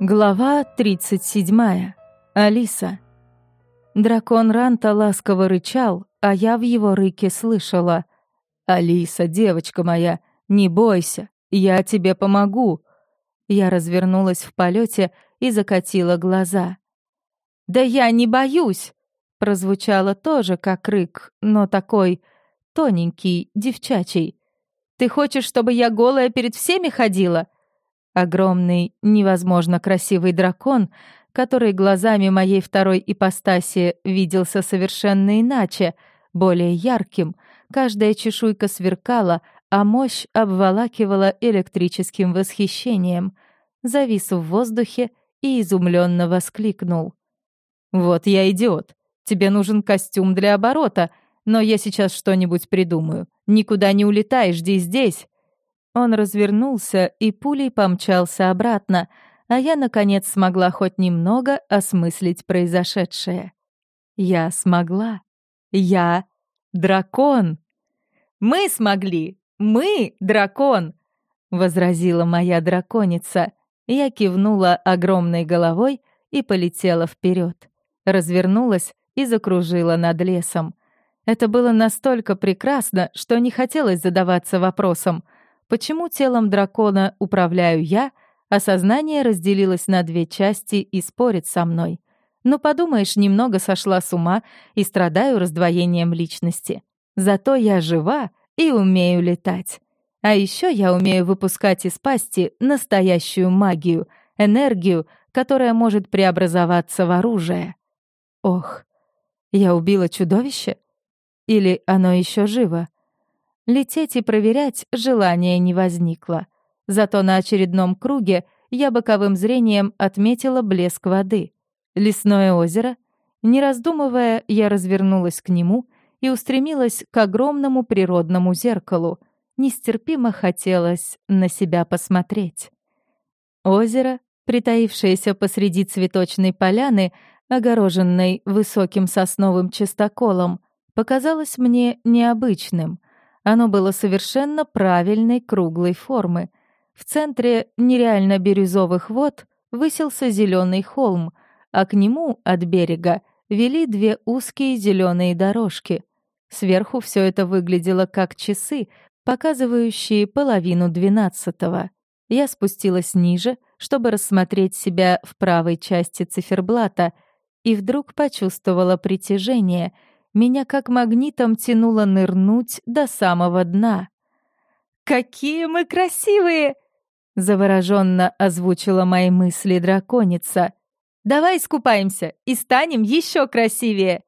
Глава 37. Алиса. Дракон Ранта ласково рычал, а я в его рыке слышала. «Алиса, девочка моя, не бойся, я тебе помогу». Я развернулась в полете и закатила глаза. «Да я не боюсь!» Прозвучало тоже как рык, но такой тоненький, девчачий. «Ты хочешь, чтобы я голая перед всеми ходила?» Огромный, невозможно красивый дракон, который глазами моей второй ипостаси виделся совершенно иначе, более ярким, каждая чешуйка сверкала, а мощь обволакивала электрическим восхищением. Завис в воздухе и изумленно воскликнул. «Вот я идиот. Тебе нужен костюм для оборота, но я сейчас что-нибудь придумаю. Никуда не улетай, жди здесь». Он развернулся и пулей помчался обратно, а я, наконец, смогла хоть немного осмыслить произошедшее. Я смогла. Я дракон. «Мы смогли! Мы дракон!» — возразила моя драконица. Я кивнула огромной головой и полетела вперед. Развернулась и закружила над лесом. Это было настолько прекрасно, что не хотелось задаваться вопросом — Почему телом дракона управляю я, а сознание разделилось на две части и спорит со мной? Ну, подумаешь, немного сошла с ума и страдаю раздвоением личности. Зато я жива и умею летать. А еще я умею выпускать из пасти настоящую магию, энергию, которая может преобразоваться в оружие. Ох, я убила чудовище? Или оно еще живо? Лететь и проверять желания не возникло. Зато на очередном круге я боковым зрением отметила блеск воды. Лесное озеро. Не раздумывая, я развернулась к нему и устремилась к огромному природному зеркалу. Нестерпимо хотелось на себя посмотреть. Озеро, притаившееся посреди цветочной поляны, огороженной высоким сосновым чистоколом, показалось мне необычным — оно было совершенно правильной круглой формы. В центре нереально бирюзовых вод высился зеленый холм, а к нему от берега вели две узкие зеленые дорожки. Сверху все это выглядело как часы, показывающие половину двенадцатого. Я спустилась ниже, чтобы рассмотреть себя в правой части циферблата, и вдруг почувствовала притяжение — меня как магнитом тянуло нырнуть до самого дна. «Какие мы красивые!» — завороженно озвучила мои мысли драконица. «Давай искупаемся и станем еще красивее!»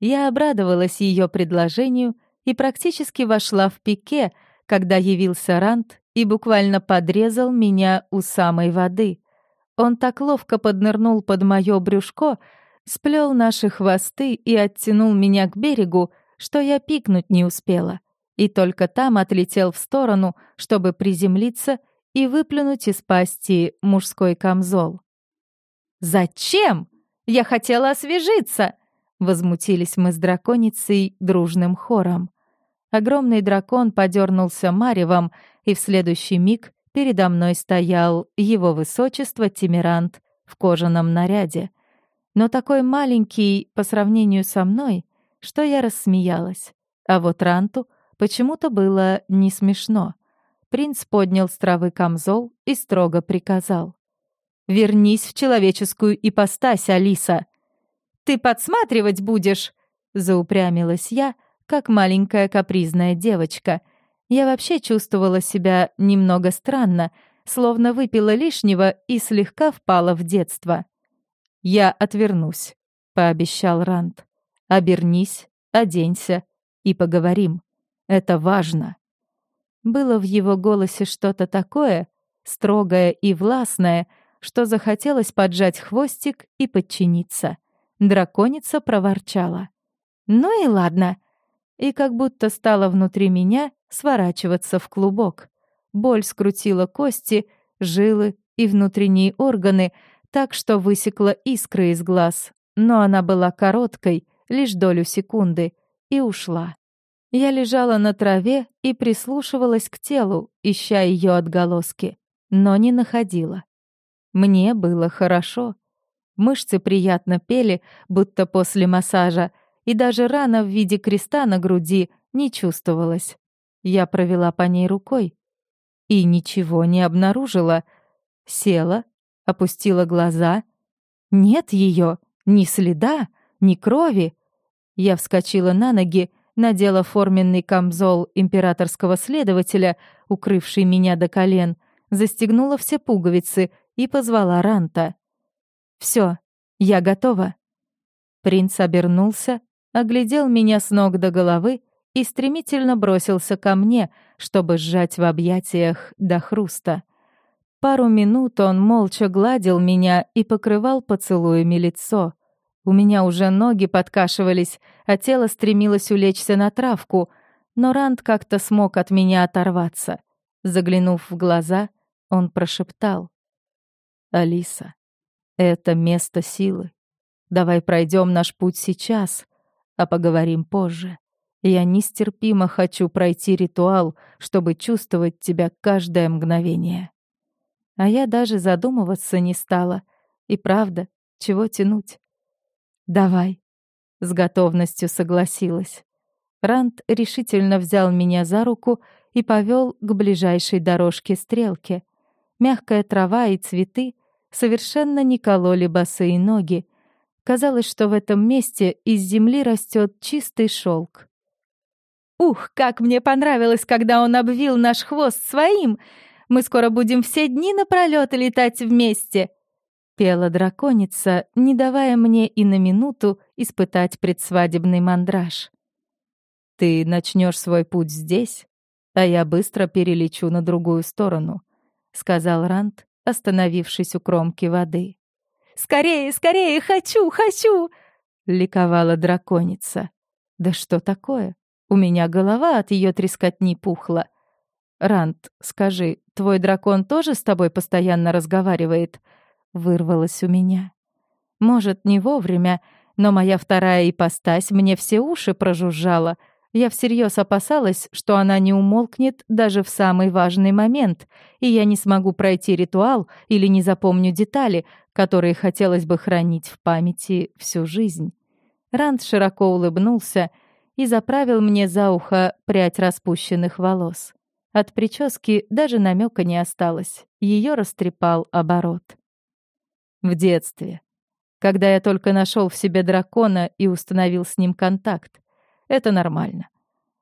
Я обрадовалась ее предложению и практически вошла в пике, когда явился Рант и буквально подрезал меня у самой воды. Он так ловко поднырнул под мое брюшко, сплел наши хвосты и оттянул меня к берегу, что я пикнуть не успела, и только там отлетел в сторону, чтобы приземлиться и выплюнуть из пасти мужской камзол. «Зачем? Я хотела освежиться!» Возмутились мы с драконицей дружным хором. Огромный дракон подернулся маревом, и в следующий миг передо мной стоял его высочество Тимирант в кожаном наряде — но такой маленький по сравнению со мной, что я рассмеялась. А вот Ранту почему-то было не смешно. Принц поднял с травы камзол и строго приказал. «Вернись в человеческую ипостась, Алиса!» «Ты подсматривать будешь!» — заупрямилась я, как маленькая капризная девочка. Я вообще чувствовала себя немного странно, словно выпила лишнего и слегка впала в детство. «Я отвернусь», — пообещал Ранд. «Обернись, оденься и поговорим. Это важно». Было в его голосе что-то такое, строгое и властное, что захотелось поджать хвостик и подчиниться. Драконица проворчала. «Ну и ладно». И как будто стала внутри меня сворачиваться в клубок. Боль скрутила кости, жилы и внутренние органы, так что высекла искры из глаз, но она была короткой, лишь долю секунды, и ушла. Я лежала на траве и прислушивалась к телу, ища ее отголоски, но не находила. Мне было хорошо. Мышцы приятно пели, будто после массажа, и даже рана в виде креста на груди не чувствовалась. Я провела по ней рукой и ничего не обнаружила. Села, опустила глаза. Нет ее, ни следа, ни крови. Я вскочила на ноги, надела форменный камзол императорского следователя, укрывший меня до колен, застегнула все пуговицы и позвала Ранта. Все, я готова». Принц обернулся, оглядел меня с ног до головы и стремительно бросился ко мне, чтобы сжать в объятиях до хруста. Пару минут он молча гладил меня и покрывал поцелуями лицо. У меня уже ноги подкашивались, а тело стремилось улечься на травку, но Ранд как-то смог от меня оторваться. Заглянув в глаза, он прошептал. «Алиса, это место силы. Давай пройдем наш путь сейчас, а поговорим позже. Я нестерпимо хочу пройти ритуал, чтобы чувствовать тебя каждое мгновение. А я даже задумываться не стала. И правда, чего тянуть? Давай. С готовностью согласилась. Ранд решительно взял меня за руку и повел к ближайшей дорожке стрелки. Мягкая трава и цветы совершенно не кололи босые ноги. Казалось, что в этом месте из земли растет чистый шелк. «Ух, как мне понравилось, когда он обвил наш хвост своим! Мы скоро будем все дни напролёт летать вместе!» Пела драконица, не давая мне и на минуту испытать предсвадебный мандраж. «Ты начнешь свой путь здесь, а я быстро перелечу на другую сторону», — сказал Рант, остановившись у кромки воды. «Скорее, скорее, хочу, хочу!» — ликовала драконица. «Да что такое? У меня голова от ее трескотни пухла. Рант, скажи, твой дракон тоже с тобой постоянно разговаривает?» — вырвалось у меня. «Может, не вовремя, но моя вторая ипостась мне все уши прожужжала — я всерьез опасалась, что она не умолкнет даже в самый важный момент, и я не смогу пройти ритуал или не запомню детали, которые хотелось бы хранить в памяти всю жизнь. Ранд широко улыбнулся и заправил мне за ухо прядь распущенных волос. От прически даже намека не осталось, ее растрепал оборот. В детстве, когда я только нашел в себе дракона и установил с ним контакт, это нормально.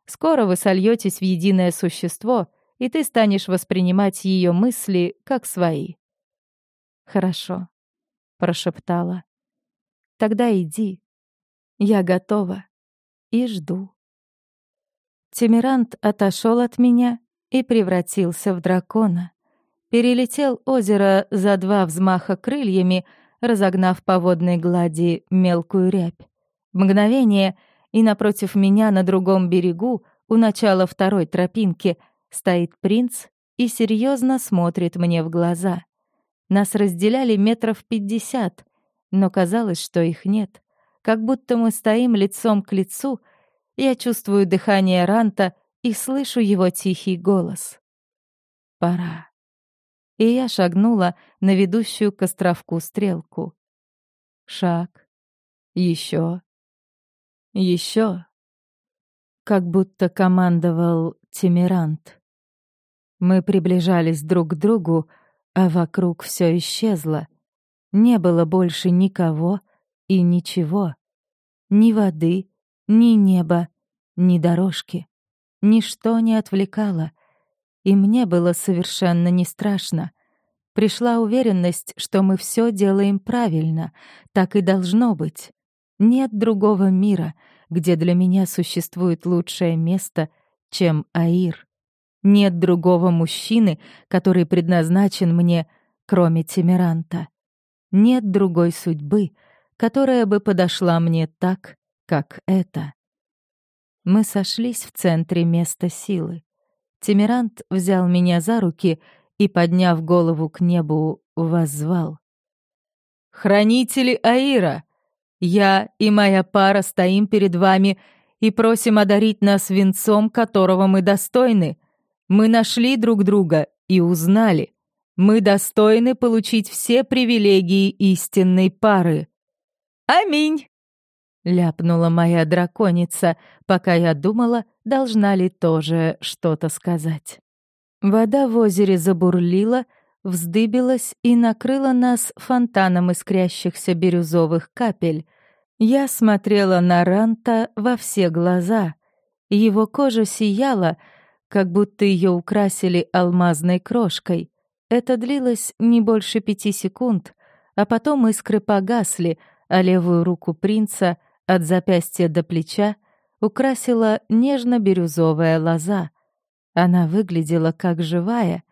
Скоро вы сольетесь в единое существо, и ты станешь воспринимать ее мысли как свои. «Хорошо», — прошептала. «Тогда иди. Я готова и жду». Тимирант отошел от меня и превратился в дракона. Перелетел озеро за два взмаха крыльями, разогнав по водной глади мелкую рябь. Мгновение — и напротив меня на другом берегу, у начала второй тропинки, стоит принц и серьезно смотрит мне в глаза. Нас разделяли метров пятьдесят, но казалось, что их нет. Как будто мы стоим лицом к лицу, я чувствую дыхание Ранта и слышу его тихий голос. «Пора». И я шагнула на ведущую к островку стрелку. Шаг. Еще. Еще, как будто командовал Тимирант. Мы приближались друг к другу, а вокруг все исчезло. Не было больше никого и ничего. Ни воды, ни неба, ни дорожки. Ничто не отвлекало. И мне было совершенно не страшно. Пришла уверенность, что мы все делаем правильно, так и должно быть. Нет другого мира, где для меня существует лучшее место, чем Аир. Нет другого мужчины, который предназначен мне, кроме Тимиранта. Нет другой судьбы, которая бы подошла мне так, как эта. Мы сошлись в центре места силы. Тимирант взял меня за руки и, подняв голову к небу, воззвал. «Хранители Аира! Я и моя пара стоим перед вами и просим одарить нас венцом, которого мы достойны. Мы нашли друг друга и узнали. Мы достойны получить все привилегии истинной пары». «Аминь!» — ляпнула моя драконица, пока я думала, должна ли тоже что-то сказать. Вода в озере забурлила, вздыбилась и накрыла нас фонтаном искрящихся бирюзовых капель. Я смотрела на Ранта во все глаза. Его кожа сияла, как будто ее украсили алмазной крошкой. Это длилось не больше пяти секунд, а потом искры погасли, а левую руку принца от запястья до плеча украсила нежно-бирюзовая лоза. Она выглядела как живая.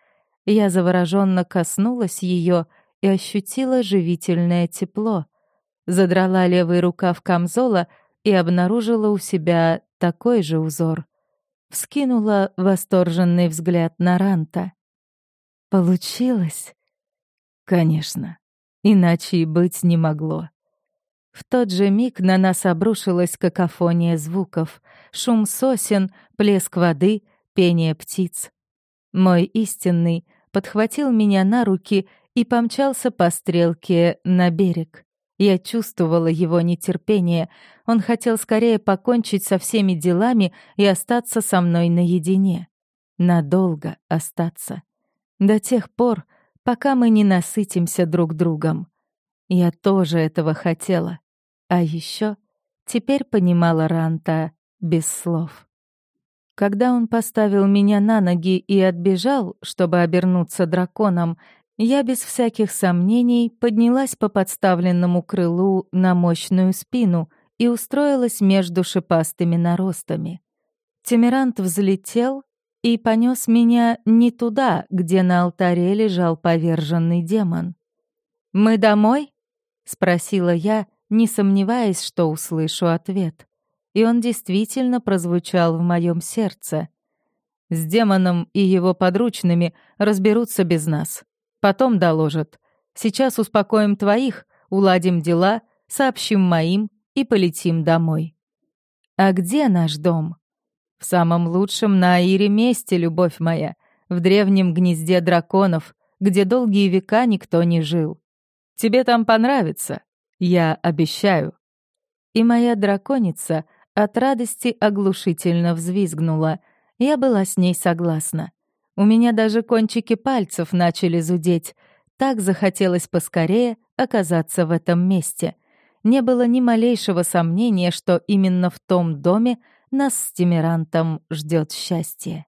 Я завороженно коснулась ее и ощутила живительное тепло. Задрала левый рукав камзола и обнаружила у себя такой же узор. Вскинула восторженный взгляд на Ранта. «Получилось?» «Конечно. Иначе и быть не могло». В тот же миг на нас обрушилась какофония звуков, шум сосен, плеск воды, пение птиц. Мой истинный подхватил меня на руки и помчался по стрелке на берег. Я чувствовала его нетерпение. Он хотел скорее покончить со всеми делами и остаться со мной наедине. Надолго остаться. До тех пор, пока мы не насытимся друг другом. Я тоже этого хотела. А еще теперь понимала Ранта без слов. Когда он поставил меня на ноги и отбежал, чтобы обернуться драконом, я без всяких сомнений поднялась по подставленному крылу на мощную спину и устроилась между шипастыми наростами. Тимирант взлетел и понес меня не туда, где на алтаре лежал поверженный демон. «Мы домой?» — спросила я, не сомневаясь, что услышу ответ. И он действительно прозвучал в моем сердце. «С демоном и его подручными разберутся без нас. Потом доложат. Сейчас успокоим твоих, уладим дела, сообщим моим и полетим домой». «А где наш дом?» «В самом лучшем на Аире месте, любовь моя, в древнем гнезде драконов, где долгие века никто не жил. Тебе там понравится, я обещаю». И моя драконица от радости оглушительно взвизгнула. Я была с ней согласна. У меня даже кончики пальцев начали зудеть. Так захотелось поскорее оказаться в этом месте. Не было ни малейшего сомнения, что именно в том доме нас с Тимирантом ждет счастье.